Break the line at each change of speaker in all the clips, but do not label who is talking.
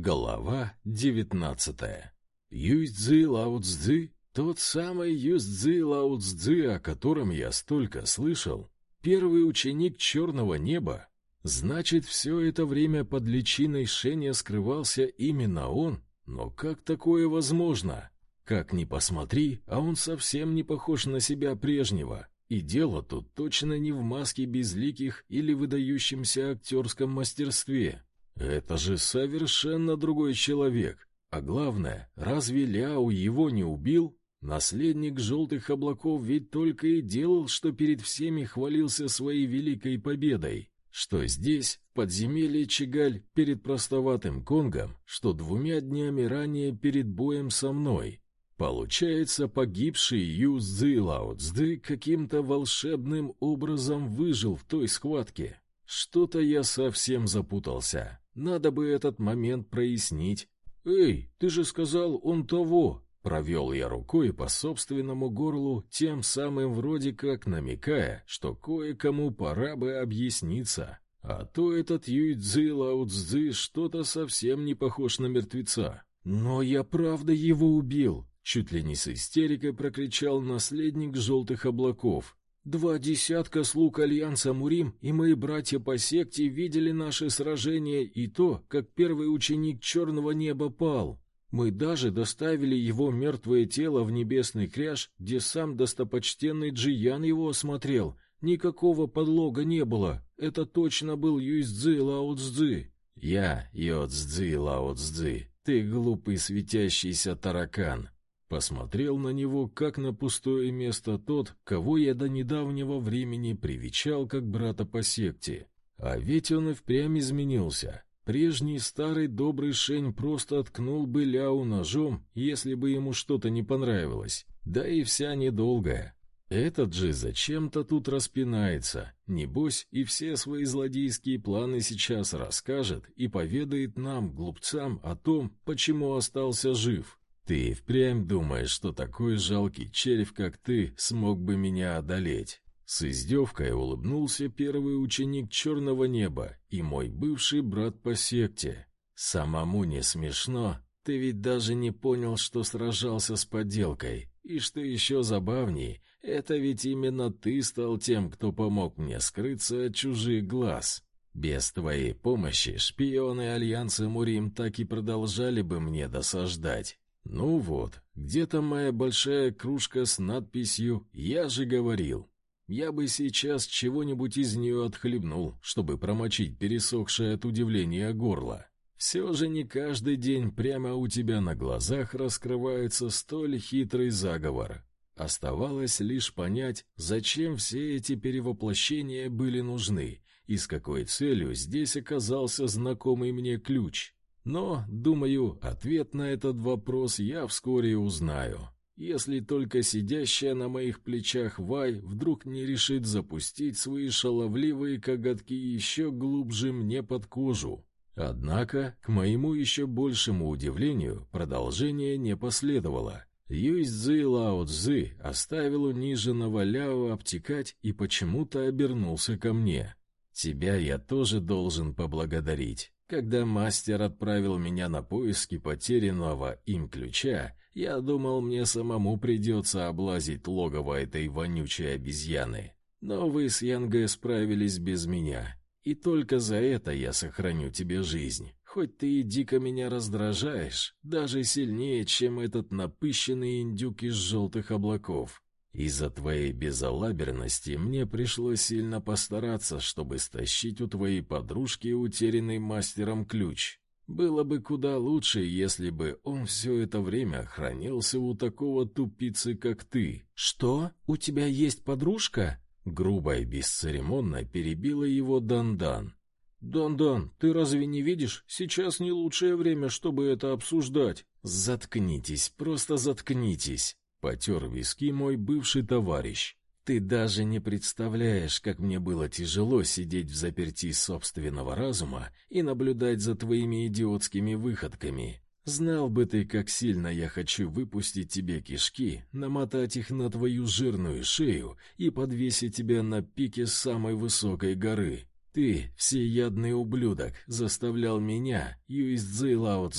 Голова девятнадцатая. Юйцзы Лао Цзы, тот самый Юйцзы Лао Цзы, о котором я столько слышал, первый ученик черного неба. Значит, все это время под личиной Шеня скрывался именно он? Но как такое возможно? Как ни посмотри, а он совсем не похож на себя прежнего. И дело тут точно не в маске безликих или выдающемся актерском мастерстве. Это же совершенно другой человек. А главное, разве Ляо его не убил? Наследник желтых облаков ведь только и делал, что перед всеми хвалился своей великой победой. Что здесь, в подземелье Чигаль, перед простоватым Конгом, что двумя днями ранее перед боем со мной. Получается, погибший Ю Цзы Лао Цзы каким-то волшебным образом выжил в той схватке. Что-то я совсем запутался. Надо бы этот момент прояснить. «Эй, ты же сказал, он того!» Провел я рукой по собственному горлу, тем самым вроде как намекая, что кое-кому пора бы объясниться. А то этот Юйцзы Лао что-то совсем не похож на мертвеца. Но я правда его убил. Чуть ли не с истерикой прокричал наследник желтых облаков. Два десятка слуг Альянса Мурим и мои братья по секте видели наше сражение и то, как первый ученик Черного Неба пал. Мы даже доставили его мертвое тело в небесный кряж, где сам достопочтенный Джиян его осмотрел. Никакого подлога не было. Это точно был Юйцзы Лао Цзы. Я Йоцзы Лао Цзы. Ты глупый светящийся таракан. Посмотрел на него, как на пустое место тот, кого я до недавнего времени привечал как брата по секте. А ведь он и впрямь изменился. Прежний старый добрый Шень просто откнул бы Ляу ножом, если бы ему что-то не понравилось. Да и вся недолгая. Этот же зачем-то тут распинается. Небось, и все свои злодейские планы сейчас расскажет и поведает нам, глупцам, о том, почему остался жив. Ты впрямь думаешь, что такой жалкий червь, как ты, смог бы меня одолеть? С издевкой улыбнулся первый ученик черного неба и мой бывший брат по секте. Самому не смешно, ты ведь даже не понял, что сражался с подделкой. И что еще забавней, это ведь именно ты стал тем, кто помог мне скрыться от чужих глаз. Без твоей помощи шпионы Альянса Мурим так и продолжали бы мне досаждать. Ну вот, где-то моя большая кружка с надписью «Я же говорил». Я бы сейчас чего-нибудь из нее отхлебнул, чтобы промочить пересохшее от удивления горло. Все же не каждый день прямо у тебя на глазах раскрывается столь хитрый заговор. Оставалось лишь понять, зачем все эти перевоплощения были нужны и с какой целью здесь оказался знакомый мне ключ. Но, думаю, ответ на этот вопрос я вскоре узнаю. Если только сидящая на моих плечах Вай вдруг не решит запустить свои шаловливые коготки еще глубже мне под кожу. Однако, к моему еще большему удивлению, продолжение не последовало. Юйцзы Лао Цзы оставил униженного Ляо обтекать и почему-то обернулся ко мне. «Тебя я тоже должен поблагодарить. Когда мастер отправил меня на поиски потерянного им ключа, я думал, мне самому придется облазить логово этой вонючей обезьяны. Но вы с Янгэ справились без меня, и только за это я сохраню тебе жизнь. Хоть ты и дико меня раздражаешь, даже сильнее, чем этот напыщенный индюк из желтых облаков. Из-за твоей безалаберности мне пришлось сильно постараться, чтобы стащить у твоей подружки утерянный мастером ключ. Было бы куда лучше, если бы он все это время хранился у такого тупицы, как ты. Что? У тебя есть подружка? Грубо и бесцеремонно перебила его Дандан. «Дан-дан, ты разве не видишь? Сейчас не лучшее время, чтобы это обсуждать». «Заткнитесь, просто заткнитесь!» Потер виски мой бывший товарищ. Ты даже не представляешь, как мне было тяжело сидеть в заперти собственного разума и наблюдать за твоими идиотскими выходками. Знал бы ты, как сильно я хочу выпустить тебе кишки, намотать их на твою жирную шею и подвесить тебя на пике самой высокой горы. Ты, всеядный ублюдок, заставлял меня, Юйцзы Лао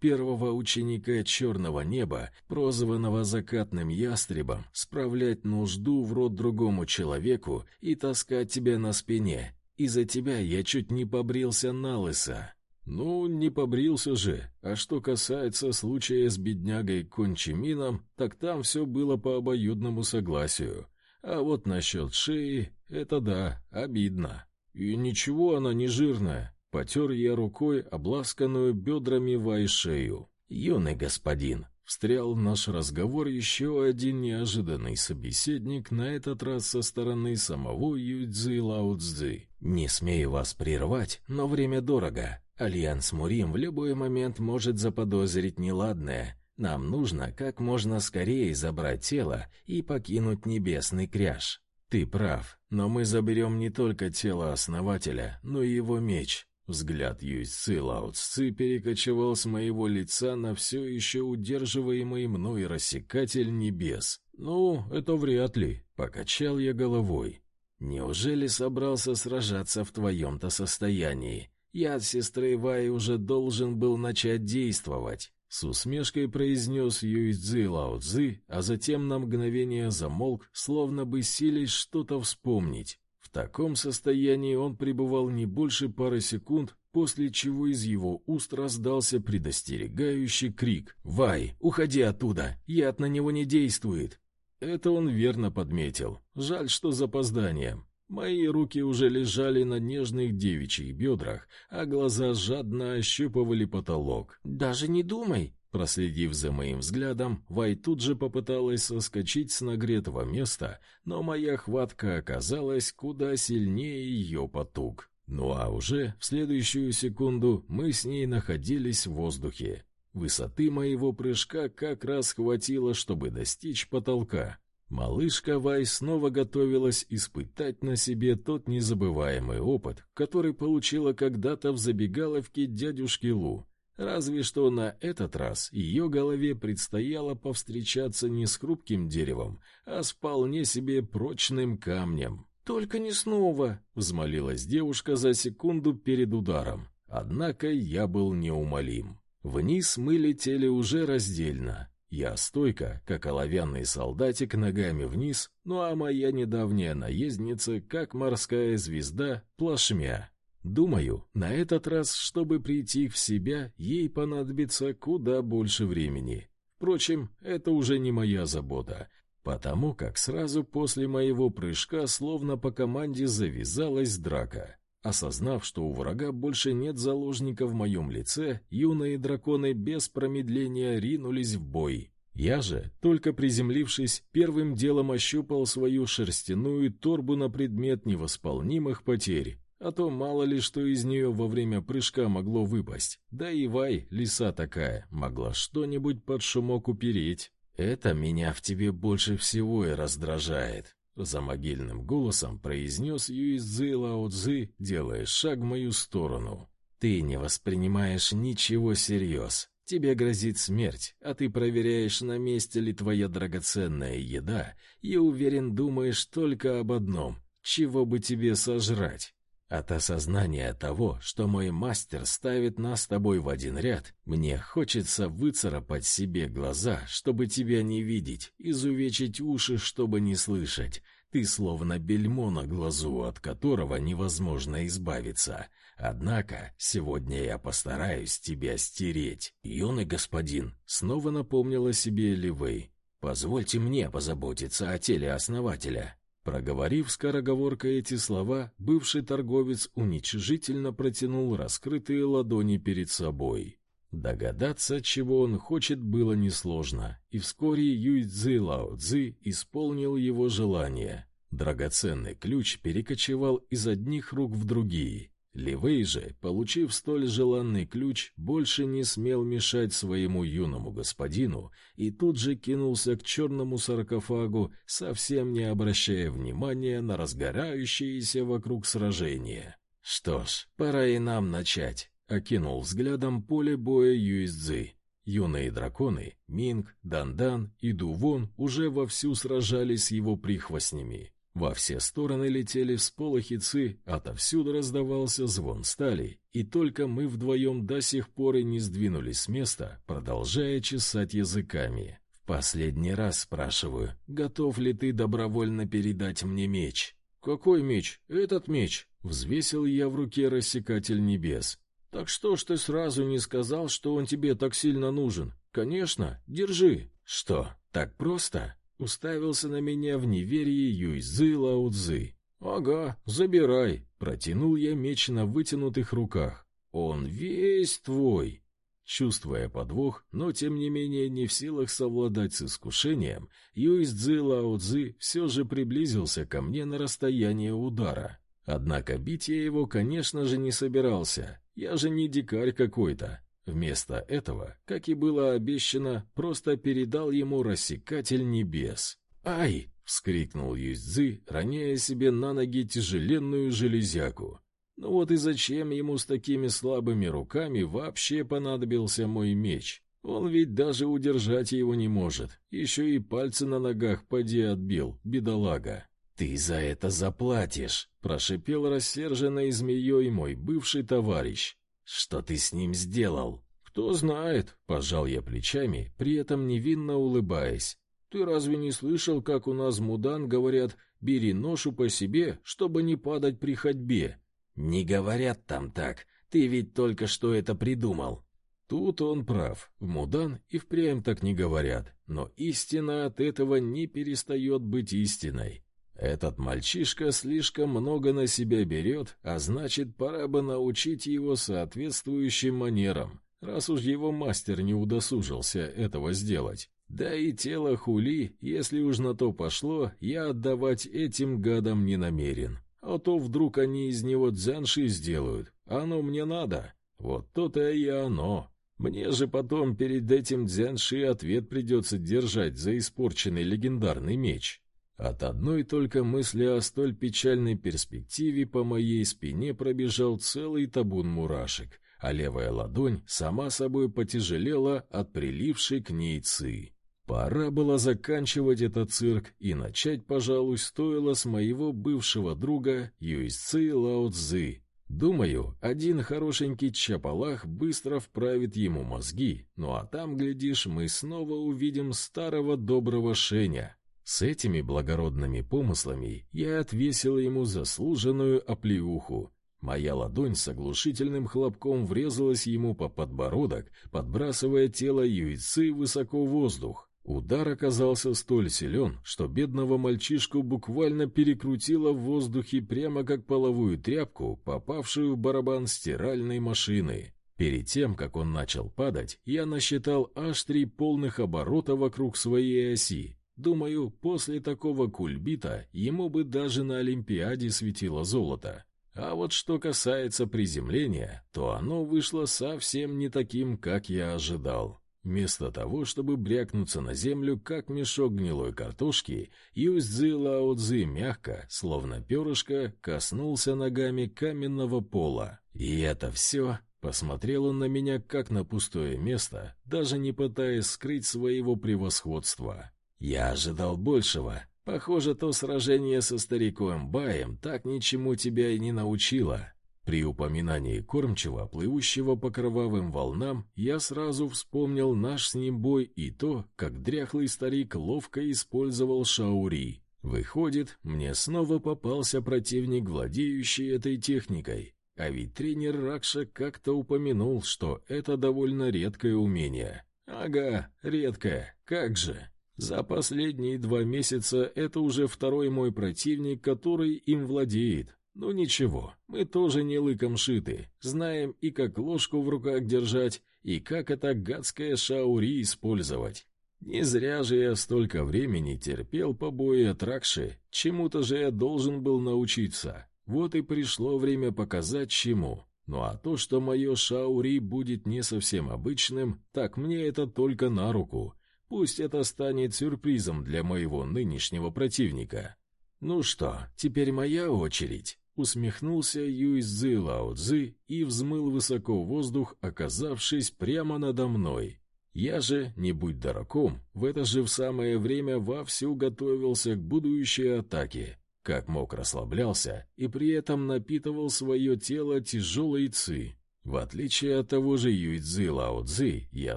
первого ученика Черного Неба, прозванного закатным ястребом, справлять нужду в рот другому человеку и таскать тебя на спине. Из-за тебя я чуть не побрился на лысо. Ну, не побрился же. А что касается случая с беднягой Кончимином, так там все было по обоюдному согласию. А вот насчет шеи — это да, обидно. И ничего она не жирная. Потер я рукой обласканную бедрами Вай шею. «Юный господин», — встрял в наш разговор еще один неожиданный собеседник, на этот раз со стороны самого Юйцзы Лао Цзы. «Не смею вас прервать, но время дорого. Альянс Мурим в любой момент может заподозрить неладное. Нам нужно как можно скорее забрать тело и покинуть небесный кряж. Ты прав, но мы заберем не только тело основателя, но и его меч. Взгляд Юйццы Лао перекочевал с моего лица на все еще удерживаемый мной рассекатель небес. «Ну, это вряд ли», — покачал я головой. «Неужели собрался сражаться в твоем-то состоянии? Я от сестры Вай уже должен был начать действовать». С усмешкой произнес Юйцзы Лао Цзы, а затем на мгновение замолк, словно бы силясь что-то вспомнить. В таком состоянии он пребывал не больше пары секунд, после чего из его уст раздался предостерегающий крик «Вай, уходи оттуда! Яд на него не действует!» Это он верно подметил. Жаль, что запозданием. Мои руки уже лежали на нежных девичьих бедрах, а глаза жадно ощупывали потолок. «Даже не думай!» Проследив за моим взглядом, Вай тут же попыталась соскочить с нагретого места, но моя хватка оказалась куда сильнее ее потуг. Ну а уже в следующую секунду мы с ней находились в воздухе. Высоты моего прыжка как раз хватило, чтобы достичь потолка. Малышка Вай снова готовилась испытать на себе тот незабываемый опыт, который получила когда-то в забегаловке дядюшки Лу. Разве что на этот раз ее голове предстояло повстречаться не с хрупким деревом, а с вполне себе прочным камнем. «Только не снова!» — взмолилась девушка за секунду перед ударом. Однако я был неумолим. Вниз мы летели уже раздельно. Я стойко, как оловянный солдатик, ногами вниз, ну а моя недавняя наездница, как морская звезда, плашмя. Думаю, на этот раз, чтобы прийти в себя, ей понадобится куда больше времени. Впрочем, это уже не моя забота, потому как сразу после моего прыжка словно по команде завязалась драка. Осознав, что у врага больше нет заложника в моем лице, юные драконы без промедления ринулись в бой. Я же, только приземлившись, первым делом ощупал свою шерстяную торбу на предмет невосполнимых потерь, а то мало ли что из нее во время прыжка могло выпасть. Да и Вай, лиса такая, могла что-нибудь под шумок упереть. Это меня в тебе больше всего и раздражает. За могильным голосом произнес Юйцзы Лао Цзы, делая шаг в мою сторону. Ты не воспринимаешь ничего всерьез. Тебе грозит смерть, а ты проверяешь, на месте ли твоя драгоценная еда, и уверен, думаешь только об одном — чего бы тебе сожрать. От осознания того, что мой мастер ставит нас с тобой в один ряд, мне хочется выцарапать себе глаза, чтобы тебя не видеть, изувечить уши, чтобы не слышать. Ты словно бельмо на глазу, от которого невозможно избавиться. Однако сегодня я постараюсь тебя стереть. Юный господин, снова напомнила себе Ливей. Позвольте мне позаботиться о теле основателя. Проговорив скороговоркой эти слова, бывший торговец уничижительно протянул раскрытые ладони перед собой. Догадаться, чего он хочет, было несложно, и вскоре Юй Цзи Лао Цзи исполнил его желание. Драгоценный ключ перекочевал из одних рук в другие, Ливей же, получив столь желанный ключ, больше не смел мешать своему юному господину и тут же кинулся к черному саркофагу, совсем не обращая внимания на разгорающееся вокруг сражение. «Что ж, пора и нам начать», — окинул взглядом поле боя Юйцзы. Юные драконы, Минг, Дандан и Дувон уже вовсю сражались с его прихвостнями. Во все стороны летели всполохи ци, отовсюду раздавался звон стали, и только мы вдвоем до сих пор и не сдвинулись с места, продолжая чесать языками. В последний раз спрашиваю, готов ли ты добровольно передать мне меч? «Какой меч? Этот меч!» — взвесил я в руке рассекатель небес. «Так что ж ты сразу не сказал, что он тебе так сильно нужен? Конечно, держи!» «Что, так просто?» Уставился на меня в неверии Юйзы Лаудзы. «Ага, забирай!» Протянул я меч на вытянутых руках. «Он весь твой!» Чувствуя подвох, но тем не менее не в силах совладать с искушением, Юйцзы Лао-Цзы все же приблизился ко мне на расстояние удара. Однако бить я его, конечно же, не собирался. Я же не дикарь какой-то. Вместо этого, как и было обещано, просто передал ему рассекатель небес. «Ай!» — вскрикнул Юздзы, роняя себе на ноги тяжеленную железяку. «Ну вот и зачем ему с такими слабыми руками вообще понадобился мой меч? Он ведь даже удержать его не может, еще и пальцы на ногах поди отбил, бедолага». «Ты за это заплатишь!» — прошипел рассерженной змеей мой бывший товарищ. Что ты с ним сделал? Кто знает, пожал я плечами, при этом невинно улыбаясь. Ты разве не слышал, как у нас мудан говорят: "Бери ношу по себе, чтобы не падать при ходьбе"? Не говорят там так. Ты ведь только что это придумал. Тут он прав. В Мудан и впрямь так не говорят, но истина от этого не перестает быть истиной. Этот мальчишка слишком много на себя берет, а значит, пора бы научить его соответствующим манерам, раз уж его мастер не удосужился этого сделать. Да и тело хули, если уж на то пошло, я отдавать этим гадам не намерен. А то вдруг они из него дзянши сделают. Оно мне надо. Вот то-то и оно. Мне же потом перед этим дзянши ответ придется держать за испорченный легендарный меч. От одной только мысли о столь печальной перспективе по моей спине пробежал целый табун мурашек, а левая ладонь сама собой потяжелела от прилившей к ней ци. Пора было заканчивать этот цирк и начать, пожалуй, стоило с моего бывшего друга Юйцзы Лао Цзы. Думаю, один хорошенький чапалах быстро вправит ему мозги, ну а там, глядишь, мы снова увидим старого доброго Шеня, с этими благородными помыслами я отвесил ему заслуженную оплеуху. Моя ладонь с оглушительным хлопком врезалась ему по подбородок, подбрасывая тело Юйцы высоко в воздух. Удар оказался столь силен, что бедного мальчишку буквально перекрутило в воздухе прямо как половую тряпку, попавшую в барабан стиральной машины. Перед тем, как он начал падать, я насчитал аж три полных оборота вокруг своей оси, Думаю, после такого кульбита ему бы даже на Олимпиаде светило золото. А вот что касается приземления, то оно вышло совсем не таким, как я ожидал. Вместо того, чтобы брякнуться на землю, как мешок гнилой картошки, Юзцзы Лао мягко, словно перышко, коснулся ногами каменного пола. И это все... Посмотрел он на меня, как на пустое место, даже не пытаясь скрыть своего превосходства. Я ожидал большего. Похоже, то сражение со стариком Баем так ничему тебя и не научило. При упоминании кормчего, плывущего по кровавым волнам, я сразу вспомнил наш с ним бой и то, как дряхлый старик ловко использовал шаури. Выходит, мне снова попался противник, владеющий этой техникой. А ведь тренер Ракша как-то упомянул, что это довольно редкое умение. Ага, редкое, как же. За последние два месяца это уже второй мой противник, который им владеет. Ну ничего, мы тоже не лыком шиты, знаем и как ложку в руках держать, и как это гадское шаури использовать. Не зря же я столько времени терпел побои от Ракши, чему-то же я должен был научиться. Вот и пришло время показать чему. Ну а то, что мое шаури будет не совсем обычным, так мне это только на руку. Пусть это станет сюрпризом для моего нынешнего противника. Ну что, теперь моя очередь. Усмехнулся Юйцзы Лао Цзы и взмыл высоко в воздух, оказавшись прямо надо мной. Я же, не будь дураком, в это же в самое время вовсю готовился к будущей атаке. как мог расслаблялся и при этом напитывал свое тело тяжелой ци. В отличие от того же Юйцзы Лао Цзы, я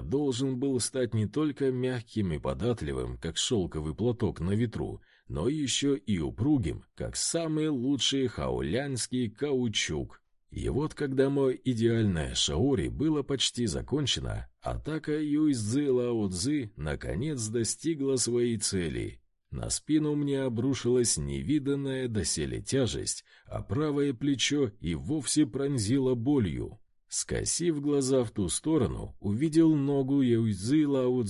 должен был стать не только мягким и податливым, как шелковый платок на ветру, но еще и упругим, как самый лучший хаолянский каучук. И вот когда мой идеальное шаори было почти закончено, атака Юйцзы Лао Цзы наконец достигла своей цели. На спину мне обрушилась невиданная доселе тяжесть, а правое плечо и вовсе пронзило болью. Скосив глаза в ту сторону, увидел ногу Юйцзы Лао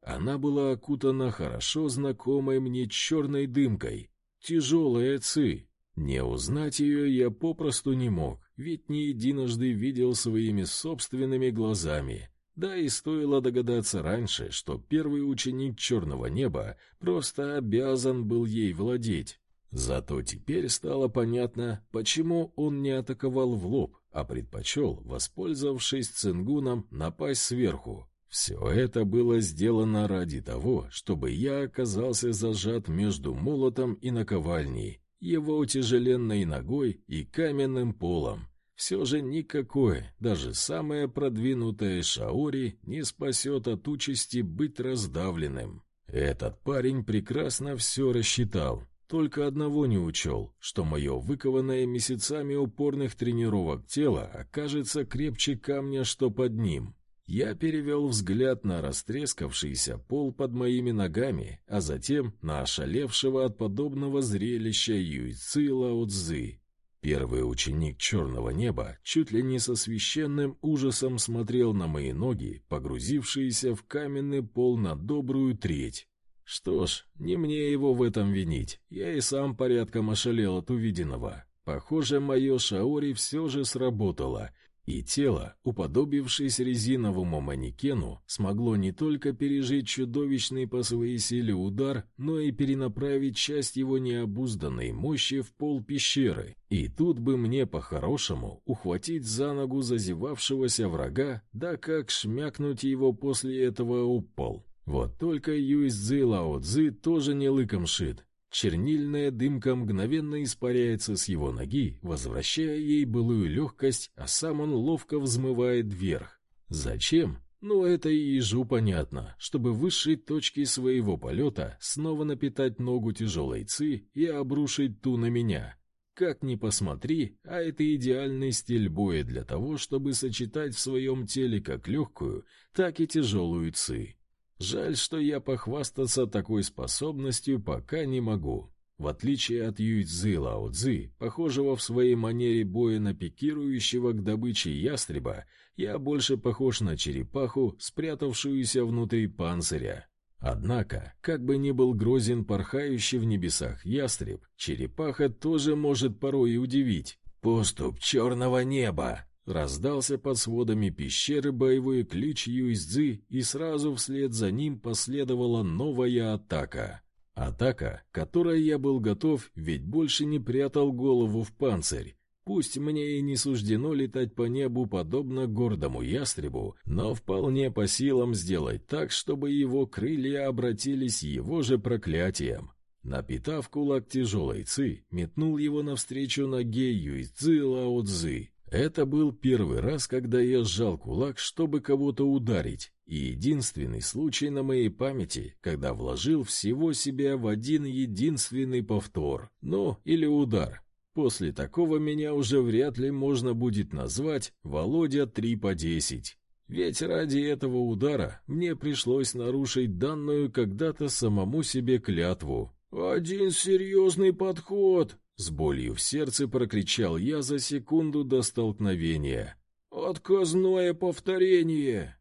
она была окутана хорошо знакомой мне черной дымкой. Тяжелая ци. Не узнать ее я попросту не мог, ведь не единожды видел своими собственными глазами. Да и стоило догадаться раньше, что первый ученик черного неба просто обязан был ей владеть. Зато теперь стало понятно, почему он не атаковал в лоб, а предпочел, воспользовавшись цингуном, напасть сверху. Все это было сделано ради того, чтобы я оказался зажат между молотом и наковальней, его утяжеленной ногой и каменным полом. Все же никакое, даже самое продвинутое шаори не спасет от участи быть раздавленным. Этот парень прекрасно все рассчитал, только одного не учел, что мое выкованное месяцами упорных тренировок тело окажется крепче камня, что под ним. Я перевел взгляд на растрескавшийся пол под моими ногами, а затем на ошалевшего от подобного зрелища Юйци Лао Цзы. Первый ученик черного неба чуть ли не со священным ужасом смотрел на мои ноги, погрузившиеся в каменный пол на добрую треть. Что ж, не мне его в этом винить, я и сам порядком ошалел от увиденного. Похоже, мое шаори все же сработало — и тело, уподобившись резиновому манекену, смогло не только пережить чудовищный по своей силе удар, но и перенаправить часть его необузданной мощи в пол пещеры. И тут бы мне по-хорошему ухватить за ногу зазевавшегося врага, да как шмякнуть его после этого упал. Вот только Юйцзы Лао Цзы тоже не лыком шит. Чернильная дымка мгновенно испаряется с его ноги, возвращая ей былую легкость, а сам он ловко взмывает вверх. Зачем? Ну, это и ежу понятно, чтобы высшей точке своего полета снова напитать ногу тяжелой ци и обрушить ту на меня. Как ни посмотри, а это идеальный стиль боя для того, чтобы сочетать в своем теле как легкую, так и тяжелую ци. Жаль, что я похвастаться такой способностью пока не могу. В отличие от Юйцзы Лао Цзы, похожего в своей манере боя на пикирующего к добыче ястреба, я больше похож на черепаху, спрятавшуюся внутри панциря. Однако, как бы ни был грозен порхающий в небесах ястреб, черепаха тоже может порой удивить. «Поступ черного неба!» Раздался под сводами пещеры боевой клич Юйцзы, и сразу вслед за ним последовала новая атака. Атака, которой я был готов, ведь больше не прятал голову в панцирь. Пусть мне и не суждено летать по небу подобно гордому ястребу, но вполне по силам сделать так, чтобы его крылья обратились его же проклятием. Напитав кулак тяжелой ци, метнул его навстречу ноге Юйцзы Лао Цзы. Это был первый раз, когда я сжал кулак, чтобы кого-то ударить, и единственный случай на моей памяти, когда вложил всего себя в один единственный повтор, ну, или удар. После такого меня уже вряд ли можно будет назвать Володя 3 по 10. Ведь ради этого удара мне пришлось нарушить данную когда-то самому себе клятву. «Один серьезный подход!» С болью в сердце прокричал я за секунду до столкновения. «Отказное повторение!»